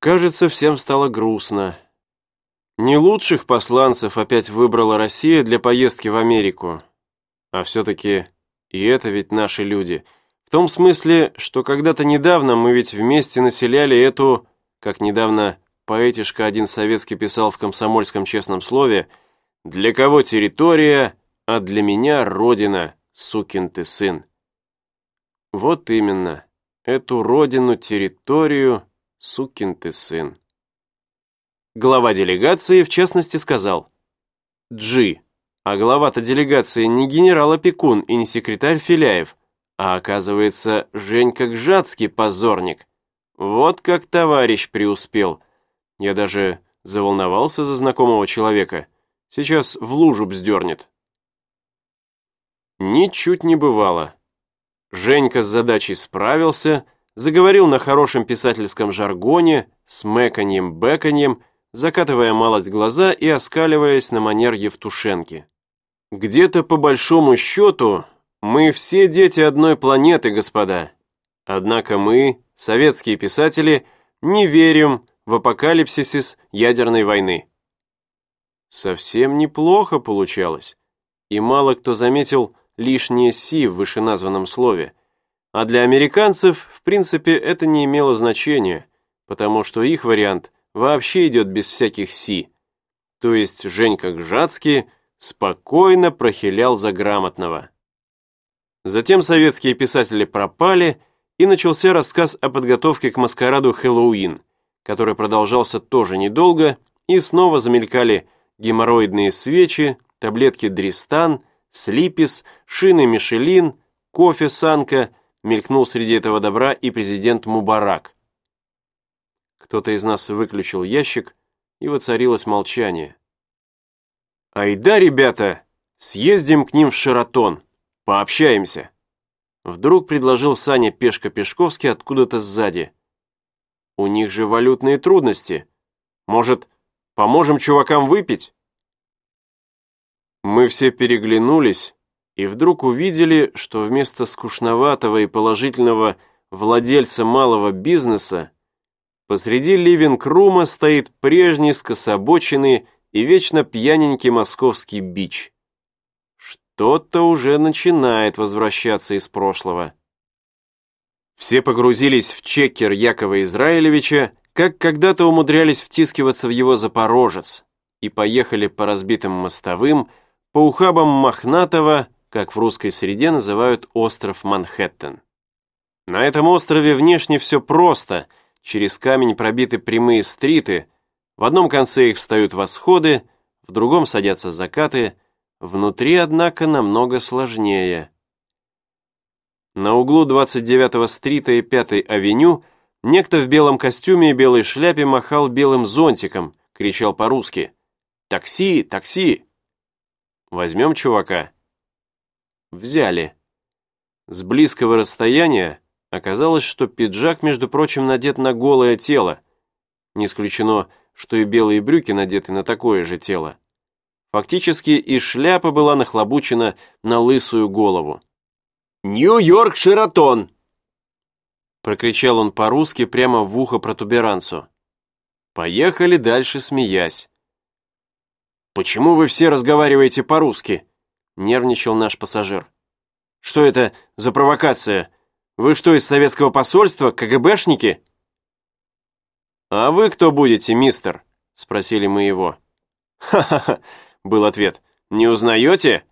Кажется, всем стало грустно. Не лучших посланцев опять выбрала Россия для поездки в Америку. А все-таки и это ведь наши люди. В том смысле, что когда-то недавно мы ведь вместе населяли эту, как недавно поэтишка один советский писал в комсомольском честном слове, «Для кого территория, а для меня родина, сукин ты сын». Вот именно, эту родину, территорию, сукин ты сын. Глава делегации, в частности, сказал «Джи, а глава-то делегации не генерал-опекун и не секретарь Филяев, а оказывается Женька Гжатский позорник. Вот как товарищ преуспел. Я даже заволновался за знакомого человека. Сейчас в лужу бздернет». Ничуть не бывало. Женька с задачей справился, заговорил на хорошем писательском жаргоне, с мэканьем-бэканьем, закатывая малость глаза и оскаливаясь на манер Евтушенки. «Где-то по большому счету мы все дети одной планеты, господа. Однако мы, советские писатели, не верим в апокалипсис ядерной войны». Совсем неплохо получалось, и мало кто заметил лишнее «си» в вышеназванном слове. А для американцев, в принципе, это не имело значения, потому что их вариант вообще идет без всяких «си». То есть Женька Гжатский спокойно прохилял за грамотного. Затем советские писатели пропали, и начался рассказ о подготовке к маскараду Хэллоуин, который продолжался тоже недолго, и снова замелькали геморроидные свечи, таблетки Дристан, Слипис, шины Мишелин, кофе Санка, мелькнул среди этого добра и президент Мубарак. Кто-то из нас выключил ящик, и воцарилось молчание. «Айда, ребята, съездим к ним в Шератон, пообщаемся!» Вдруг предложил Саня Пешко-Пешковский откуда-то сзади. «У них же валютные трудности. Может, поможем чувакам выпить?» Мы все переглянулись и вдруг увидели, что вместо скучноватого и положительного владельца малого бизнеса Посреди ливинг-рума стоит прежний скособоченный и вечно пьяненький московский бич. Что-то уже начинает возвращаться из прошлого. Все погрузились в чекер Якова Израилевича, как когда-то умудрялись втискиваться в его Запорожец, и поехали по разбитым мостовым, по ухабам Мохнатого, как в русской среде называют остров Манхэттен. На этом острове внешне все просто – Через камень пробиты прямые стриты, в одном конце их встают восходы, в другом садятся закаты, внутри, однако, намного сложнее. На углу 29-го стрита и 5-й авеню некто в белом костюме и белой шляпе махал белым зонтиком, кричал по-русски «Такси! Такси!» «Возьмем чувака?» Взяли. С близкого расстояния Оказалось, что пиджак, между прочим, надет на голое тело. Не исключено, что и белые брюки надеты на такое же тело. Фактически и шляпа была нахлобучена на лысую голову. «Нью-Йорк Шератон!» Прокричал он по-русски прямо в ухо протуберанцу. Поехали дальше, смеясь. «Почему вы все разговариваете по-русски?» Нервничал наш пассажир. «Что это за провокация?» Вы что, из советского посольства, КГБшники?» «А вы кто будете, мистер?» — спросили мы его. «Ха-ха-ха», — был ответ. «Не узнаете?»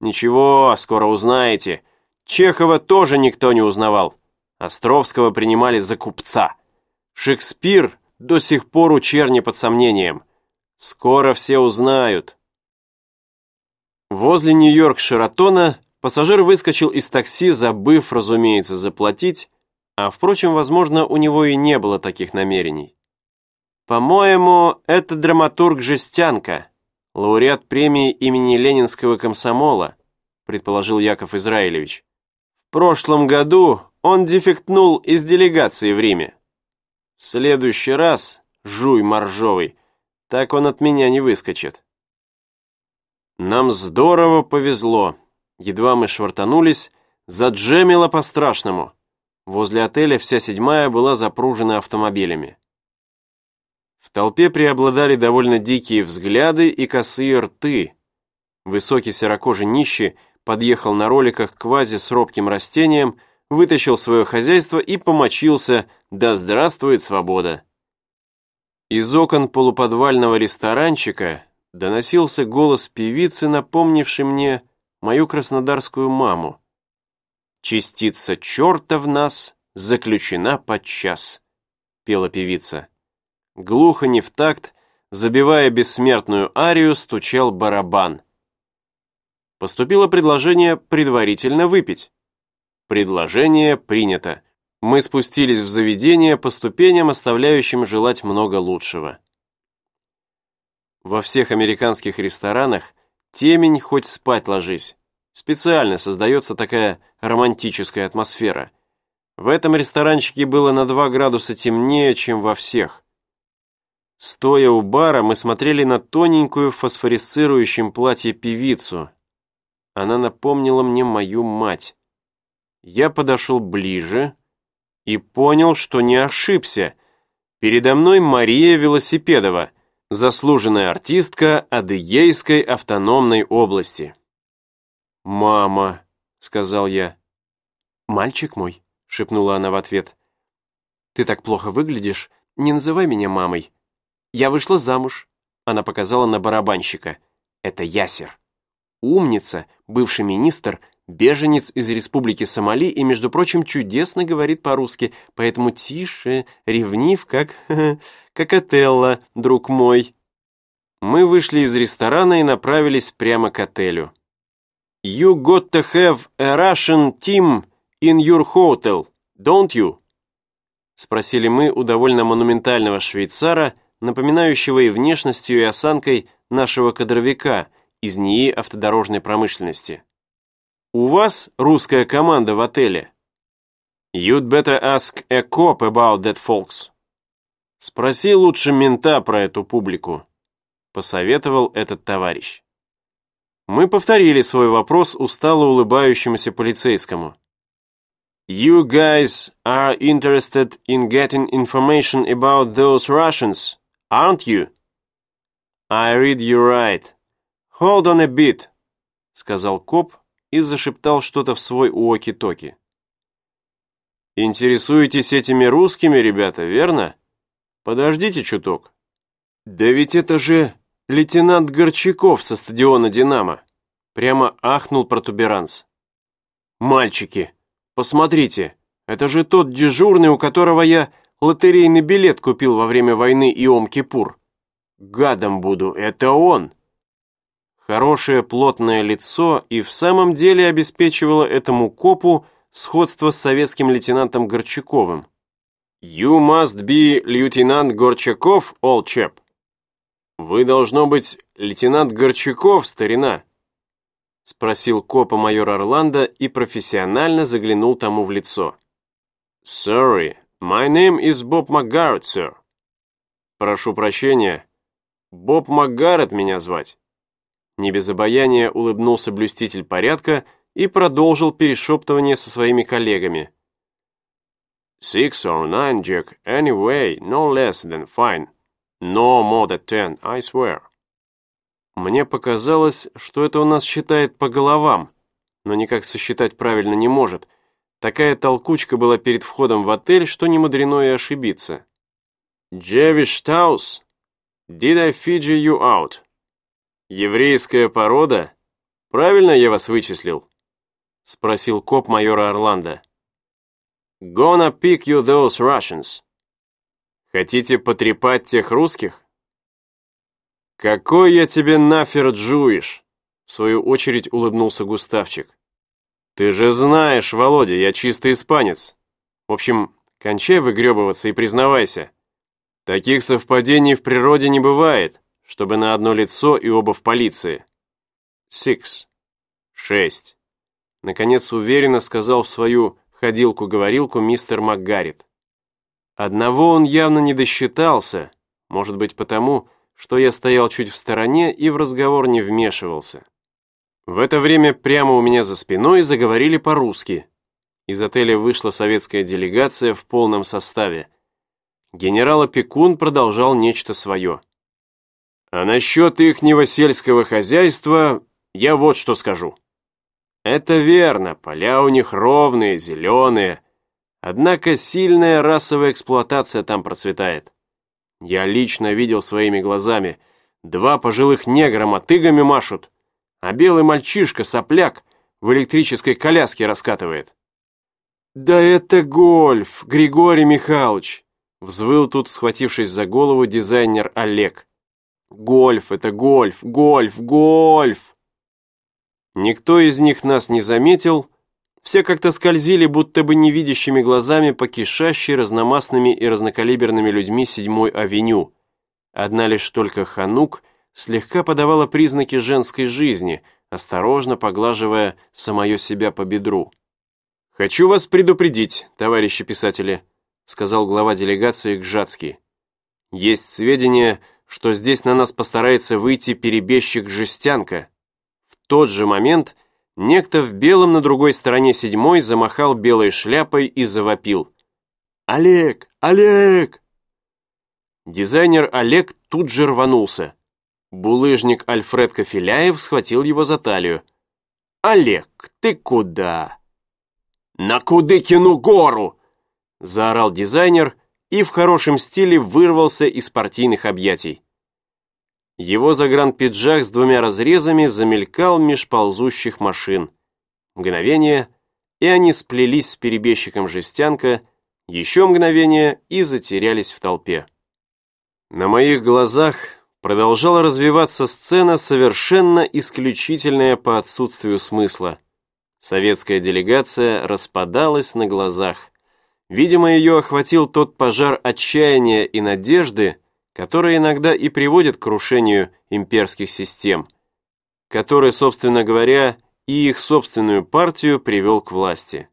«Ничего, скоро узнаете. Чехова тоже никто не узнавал. Островского принимали за купца. Шекспир до сих пор у черни под сомнением. Скоро все узнают». Возле Нью-Йорк-Шератона Пассажир выскочил из такси, забыв, разумеется, заплатить, а, впрочем, возможно, у него и не было таких намерений. «По-моему, это драматург Жестянка, лауреат премии имени Ленинского комсомола», предположил Яков Израилевич. «В прошлом году он дефектнул из делегации в Риме. В следующий раз, жуй моржовый, так он от меня не выскочит». Нам здорово повезло. Едва мы швартанулись, заджемило по-страшному. Возле отеля вся седьмая была запружена автомобилями. В толпе преобладали довольно дикие взгляды и косые рты. Высокий серокожий нищий подъехал на роликах квази с робким растением, вытащил свое хозяйство и помочился «Да здравствует свобода!». Из окон полуподвального ресторанчика доносился голос певицы, напомнивший мне мою краснодарскую маму. «Частица черта в нас заключена подчас», — пела певица. Глухо не в такт, забивая бессмертную арию, стучал барабан. Поступило предложение предварительно выпить. Предложение принято. Мы спустились в заведение по ступеням, оставляющим желать много лучшего. Во всех американских ресторанах темень хоть спать ложись. Специально создается такая романтическая атмосфера. В этом ресторанчике было на 2 градуса темнее, чем во всех. Стоя у бара, мы смотрели на тоненькую в фосфорисцирующем платье певицу. Она напомнила мне мою мать. Я подошел ближе и понял, что не ошибся. Передо мной Мария Велосипедова, заслуженная артистка Адыгейской автономной области. «Мама», — сказал я. «Мальчик мой», — шепнула она в ответ. «Ты так плохо выглядишь, не называй меня мамой. «Я вышла замуж», — она показала на барабанщика. «Это Ясер. Умница, бывший министр, беженец из республики Сомали и, между прочим, чудесно говорит по-русски, поэтому тише, ревнив, как... как Отелло, друг мой». Мы вышли из ресторана и направились прямо к отелю. «You got to have a Russian team in your hotel, don't you?» Спросили мы у довольно монументального швейцара, напоминающего и внешностью, и осанкой нашего кадровика из НИИ автодорожной промышленности. «У вас русская команда в отеле?» «You'd better ask a cop about that folks». «Спроси лучше мента про эту публику», — посоветовал этот товарищ. Мы повторили свой вопрос устало улыбающемуся полицейскому. You guys are interested in getting information about those Russians? aren't you?» «I read you right. Hold on a bit», — сказал коп и зашептал что-то в свой уоки-токи. «Интересуетесь этими русскими, ребята, верно? Подождите чуток». «Да ведь это же лейтенант Горчаков со стадиона «Динамо», прямо ахнул протуберанц. «Мальчики, посмотрите, это же тот дежурный, у которого я Лотерейный билет купил во время войны Иом-Кипур. Гадом буду, это он. Хорошее плотное лицо и в самом деле обеспечивало этому копу сходство с советским лейтенантом Горчаковым. «You must be лейтенант Горчаков, old chap». «Вы, должно быть, лейтенант Горчаков, старина?» Спросил копа майор Орландо и профессионально заглянул тому в лицо. «Sorry, «My name is Bob McGarrett, sir». «Прошу прощения, Боб Макгаррет меня звать». Не без обаяния улыбнулся блюститель порядка и продолжил перешептывание со своими коллегами. «Six or nine, Jack, anyway, no less than fine. No more than ten, I swear». Мне показалось, что это у нас считает по головам, но никак сосчитать правильно не может, Такая толкучка была перед входом в отель, что не мудрено и ошибиться. «Джевиш Таус, did I figure you out?» «Еврейская порода? Правильно я вас вычислил?» Спросил коп майора Орландо. «Gonna pick you those Russians». «Хотите потрепать тех русских?» «Какой я тебе нафер джуиш?» В свою очередь улыбнулся Густавчик. «Ты же знаешь, Володя, я чистый испанец. В общем, кончай выгребываться и признавайся. Таких совпадений в природе не бывает, чтобы на одно лицо и оба в полиции». «Six». «Шесть». Наконец уверенно сказал в свою ходилку-говорилку мистер МакГаррит. Одного он явно не досчитался, может быть потому, что я стоял чуть в стороне и в разговор не вмешивался. В это время прямо у меня за спиной заговорили по-русски. Из отеля вышла советская делегация в полном составе. Генерал-опекун продолжал нечто свое. А насчет ихнего сельского хозяйства я вот что скажу. Это верно, поля у них ровные, зеленые. Однако сильная расовая эксплуатация там процветает. Я лично видел своими глазами. Два пожилых негра мотыгами машут, а белый мальчишка, сопляк, в электрической коляске раскатывает. «Да это гольф, Григорий Михайлович!» Взвыл тут, схватившись за голову, дизайнер Олег. «Гольф, это гольф, гольф, гольф!» Никто из них нас не заметил, все как-то скользили, будто бы невидящими глазами по кишащей разномастными и разнокалиберными людьми седьмой авеню. Одна лишь только Ханук слегка подавала признаки женской жизни, осторожно поглаживая самое себя по бедру. «Хочу вас предупредить, товарищи писатели», сказал глава делегации Гжатский. «Есть сведения, что здесь на нас постарается выйти перебежчик Жестянка». В тот же момент Некто в белом на другой стороне седьмой замахал белой шляпой и завопил. «Олег! Олег!» Дизайнер Олег тут же рванулся. Булыжник Альфред Кофеляев схватил его за талию. «Олег, ты куда?» «На Кудыкину гору!» заорал дизайнер и в хорошем стиле вырвался из партийных объятий. Его загранпиджак с двумя разрезами замелькал меж ползущих машин. Мгновение, и они сплелись с перебежчиком жестянка, еще мгновение и затерялись в толпе. На моих глазах продолжала развиваться сцена, совершенно исключительная по отсутствию смысла. Советская делегация распадалась на глазах. Видимо, ее охватил тот пожар отчаяния и надежды, которые иногда и приводят к крушению имперских систем, который, собственно говоря, и их собственную партию привел к власти.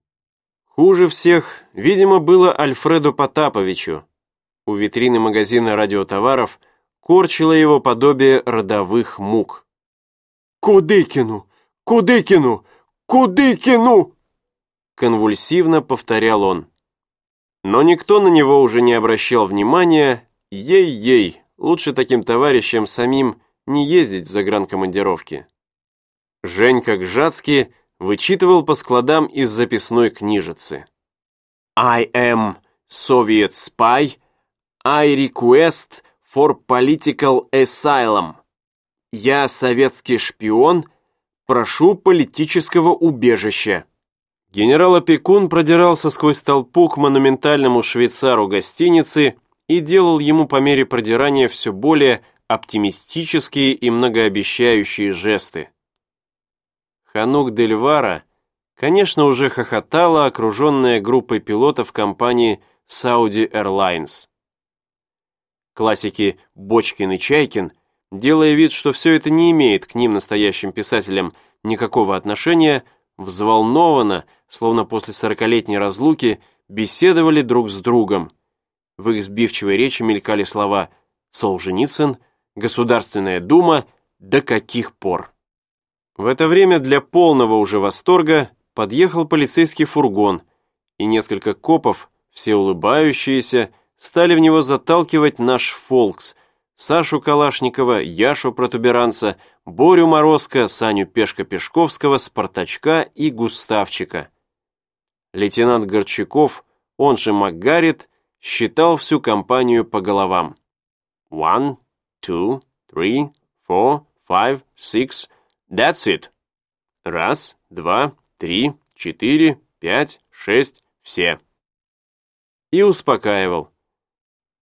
Хуже всех, видимо, было Альфреду Потаповичу. У витрины магазина радиотоваров корчило его подобие родовых мук. «Кудыкину! Кудыкину! Кудыкину!» Конвульсивно повторял он. Но никто на него уже не обращал внимания, Ей-ей, лучше таким товарищам самим не ездить в загранкомандировки. Женька Гжатский вычитывал по складам из записной книжицы. I am Soviet spy. I request for political asylum. Я советский шпион, прошу политического убежища. Генерал-опекун продирался сквозь толпу к монументальному швейцару гостиницы и делал ему по мере продирания все более оптимистические и многообещающие жесты. Ханук Дельвара, конечно, уже хохотала, окруженная группой пилотов компании Saudi Airlines. Классики Бочкин и Чайкин, делая вид, что все это не имеет к ним, настоящим писателям, никакого отношения, взволнованно, словно после сорокалетней разлуки, беседовали друг с другом, в их сбивчивой речи мелькали слова «Солженицын», «Государственная дума», «До каких пор?». В это время для полного уже восторга подъехал полицейский фургон, и несколько копов, все улыбающиеся, стали в него заталкивать наш «Фолкс», Сашу Калашникова, Яшу Протуберанца, Борю Морозко, Саню Пешка-Пешковского, Спартачка и Густавчика. Лейтенант Горчаков, он же Макгарит, считал всю компанию по головам. One, two, three, four, five, six. That's it. Раз, два, три, четыре, пять, шесть, все. И успокаивал.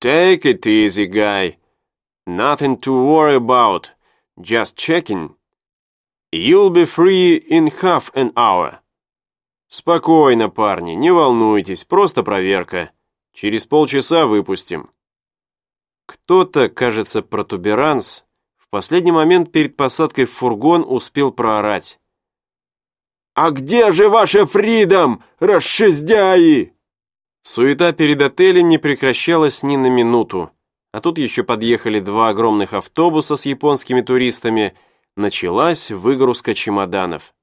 Take it easy, guy. Nothing to worry about. Just checking. You'll be free in half an hour. Спокойно, парни, не волнуйтесь, просто проверка. Через полчаса выпустим». Кто-то, кажется, протуберанс, в последний момент перед посадкой в фургон успел проорать. «А где же ваша фридом, расшиздяи?» Суета перед отелем не прекращалась ни на минуту. А тут еще подъехали два огромных автобуса с японскими туристами. Началась выгрузка чемоданов.